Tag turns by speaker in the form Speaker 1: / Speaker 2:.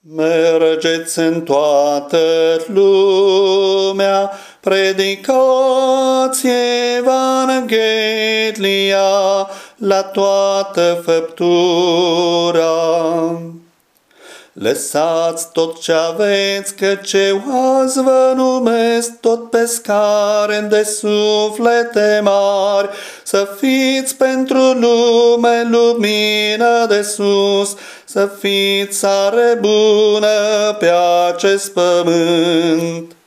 Speaker 1: Mergeți în toată lumea, predicați Evanghelia la toată făptura. Lăsați tot ce aveți, că ce oazi vă numesc, tot pescare de suflete mari, să fiți pentru lume lumină de sus, să fiți sare bună pe acest pământ.